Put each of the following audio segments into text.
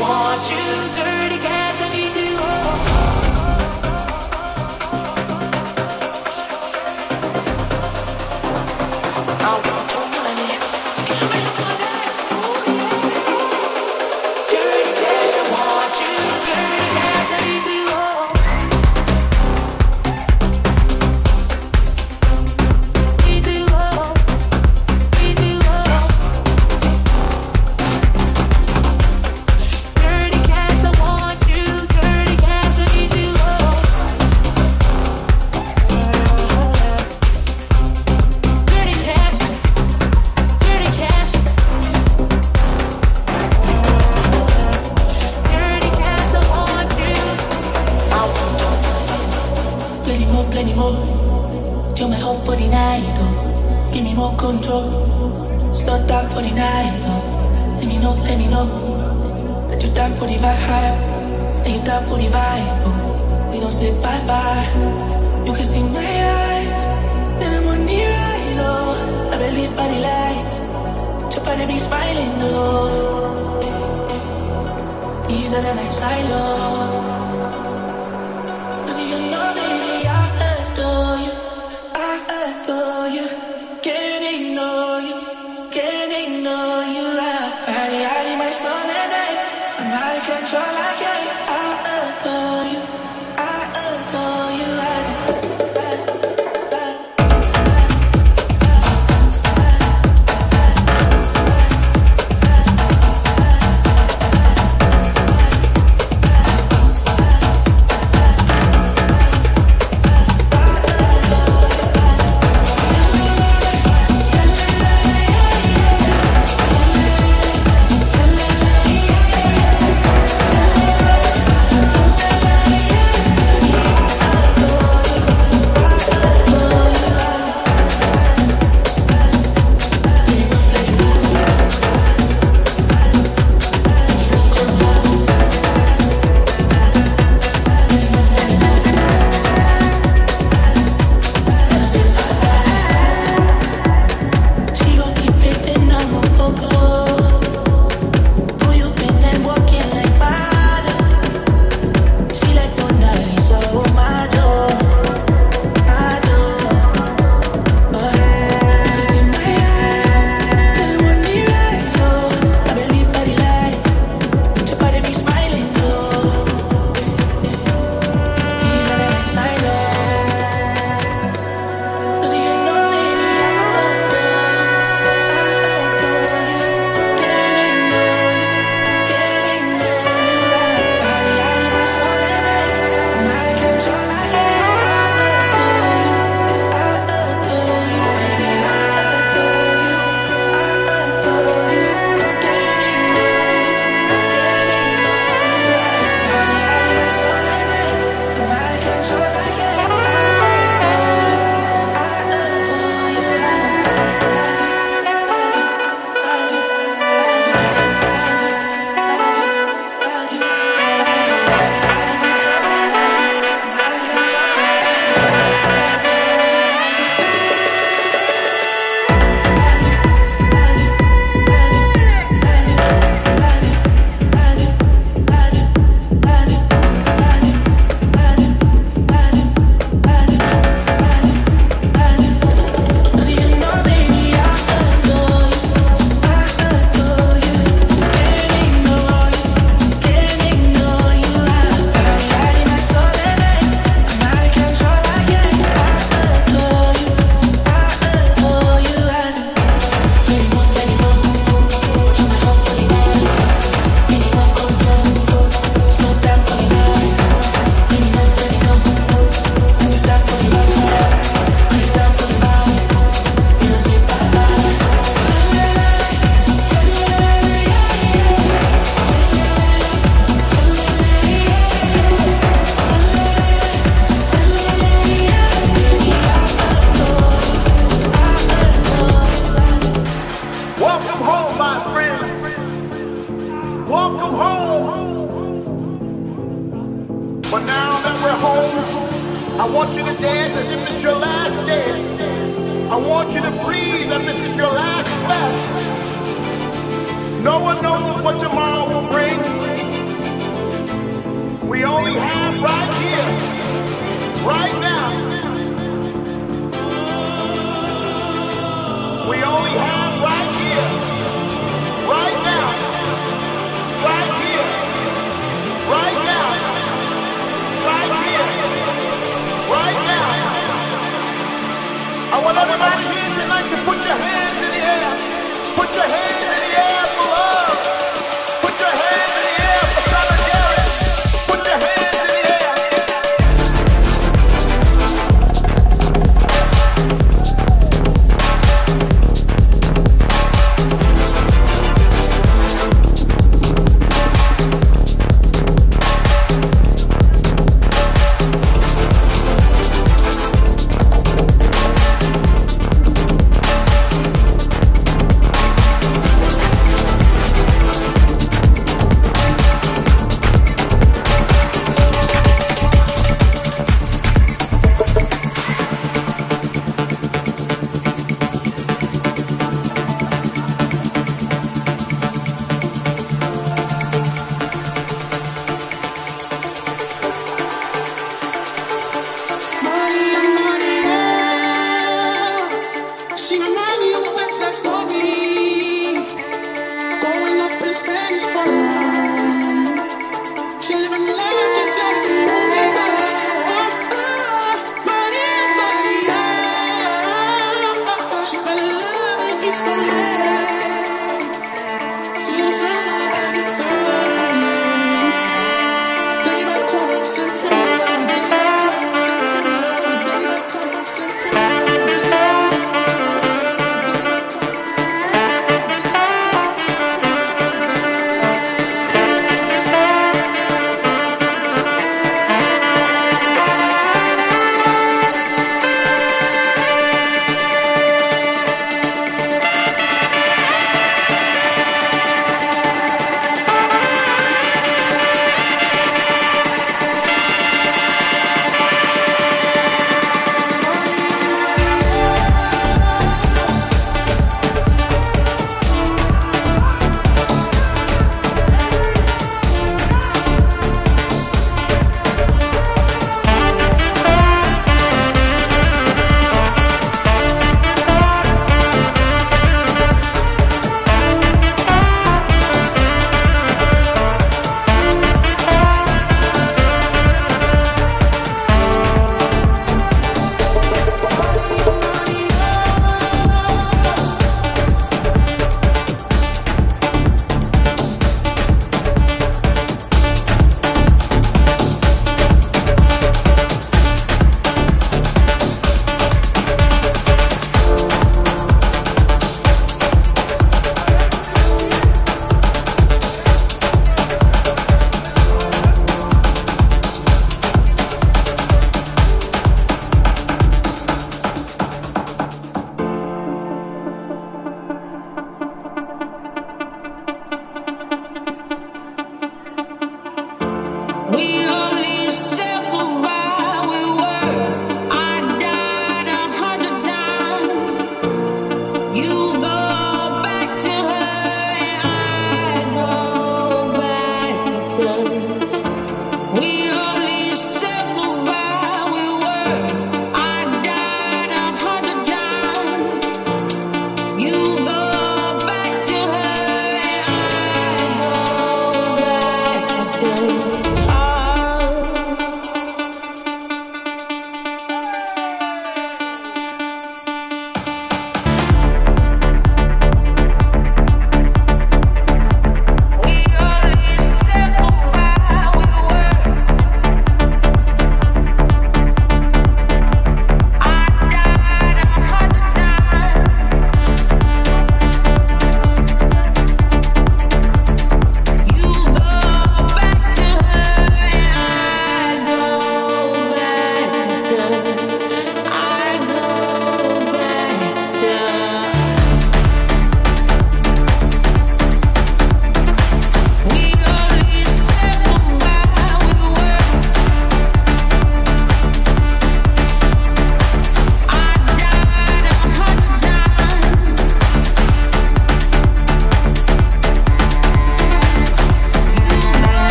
want you, dirty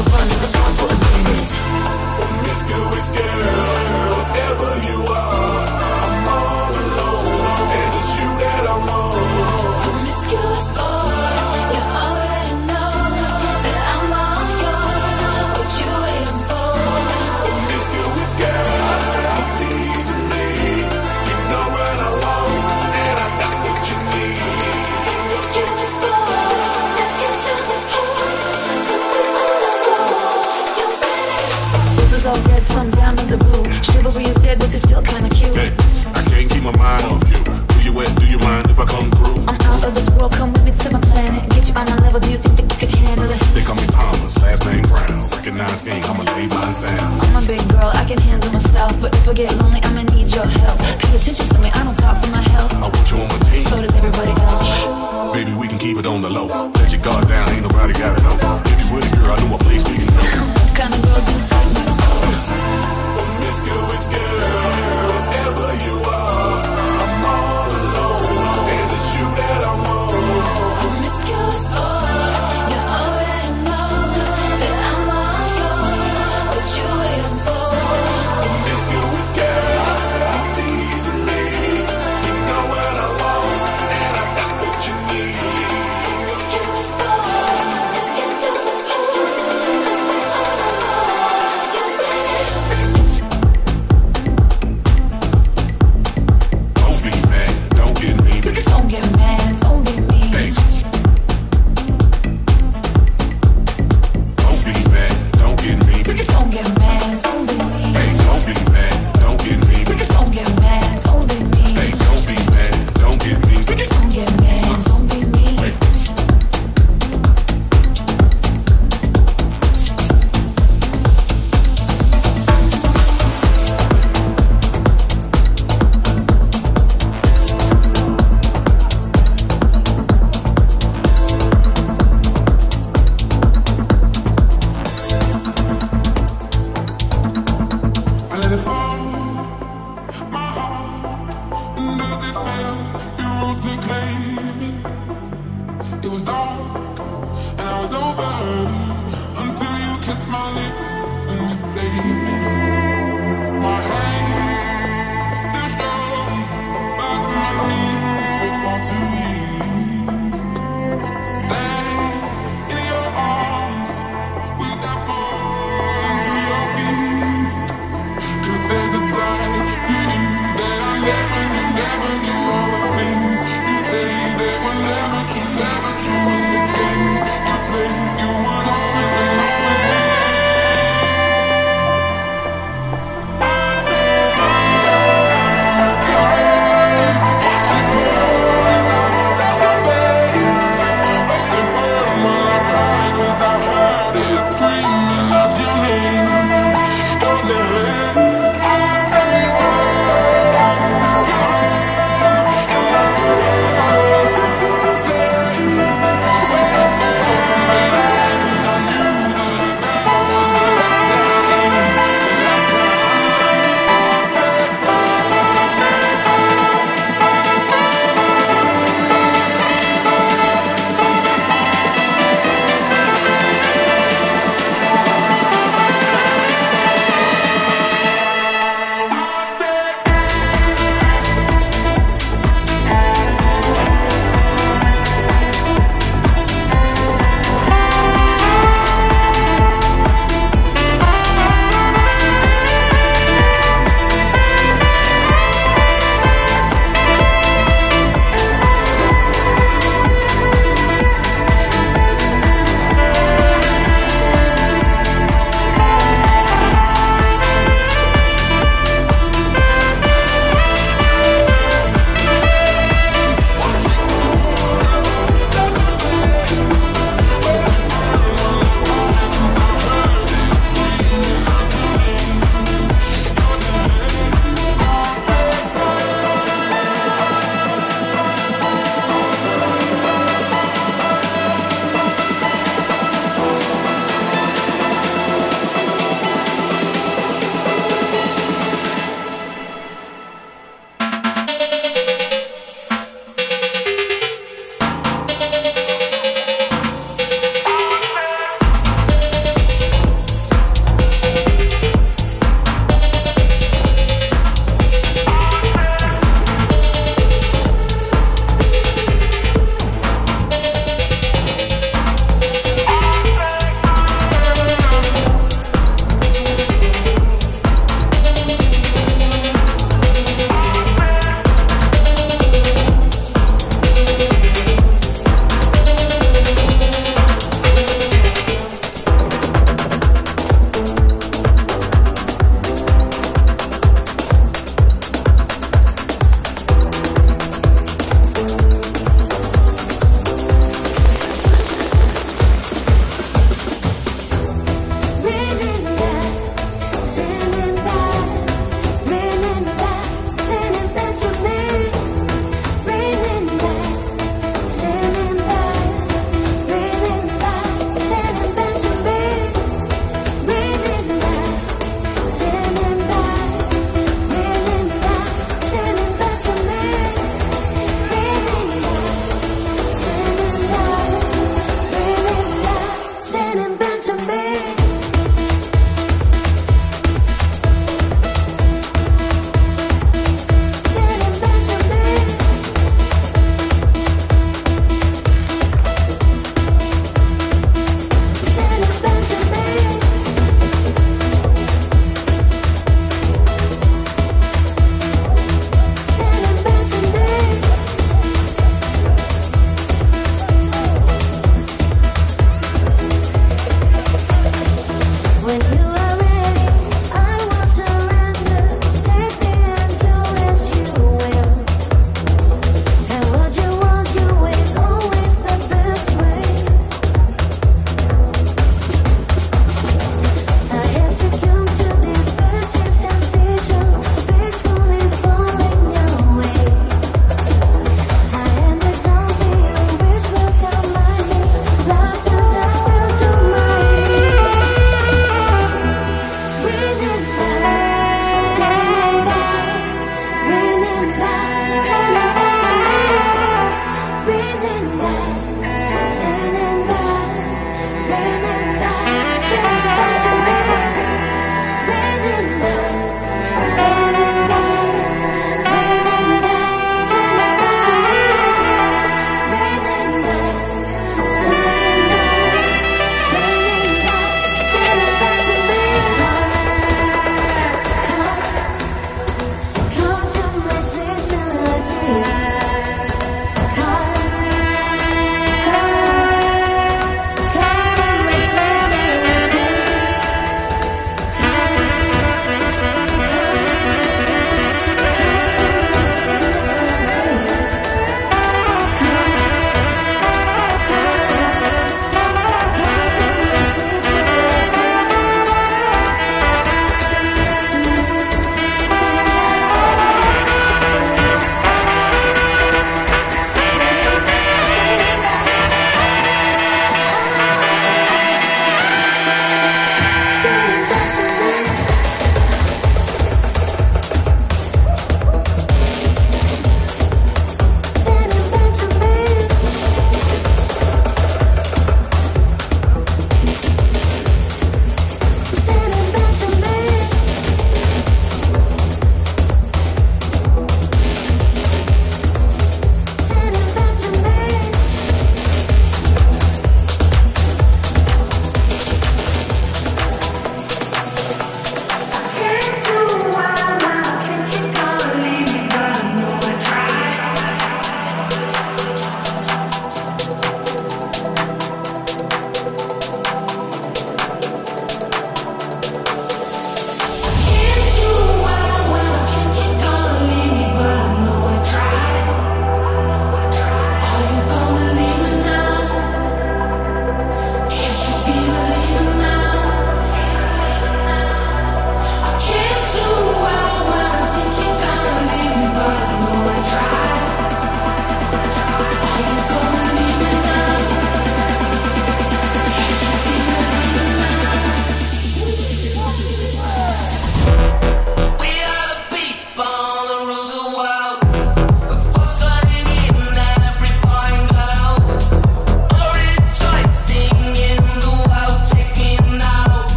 it, but I'm tired get lonely,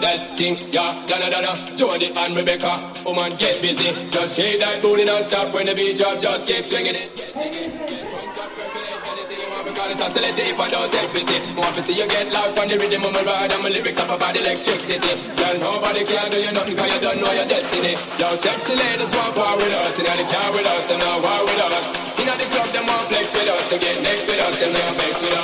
that thing, yeah, da da da da. Jody and Rebecca, woman, oh get busy. Just shake that booty non-stop when the beat drop, just keep swinging it. Get, get, get, get. Call it if I don't take pity More to see you get loud on the rhythm of my ride And my lyrics up about electricity Girl, nobody can do you nothing cause you don't know your destiny Yo, sexy ladies want power with us Inna the car with us, them not war with us Inna the club, them want flex with us They get next with us, them not vex with us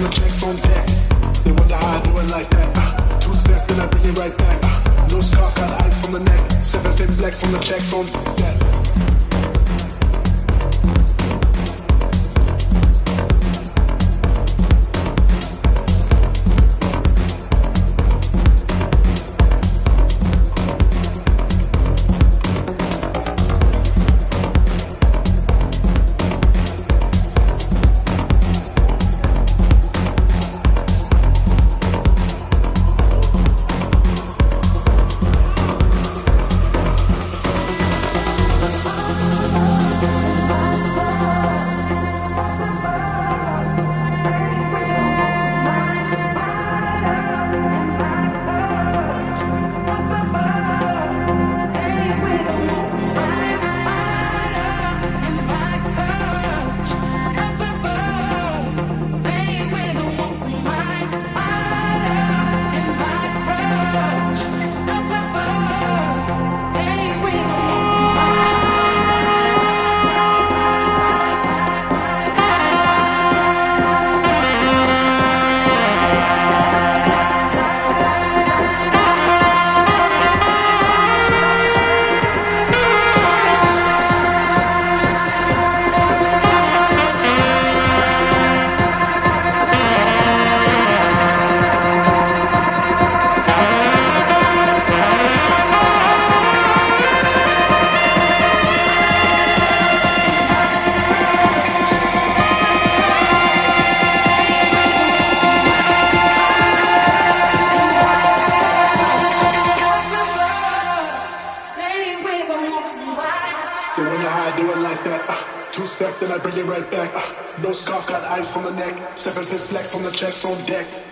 and the checks on deck. They wonder how I do it like that. Ah, two steps and I bring it right back. Ah, no scar, got ice on the neck. Seven Seven fifth flex on the checks on deck. On the neck. Seven fit flex on the checks on deck.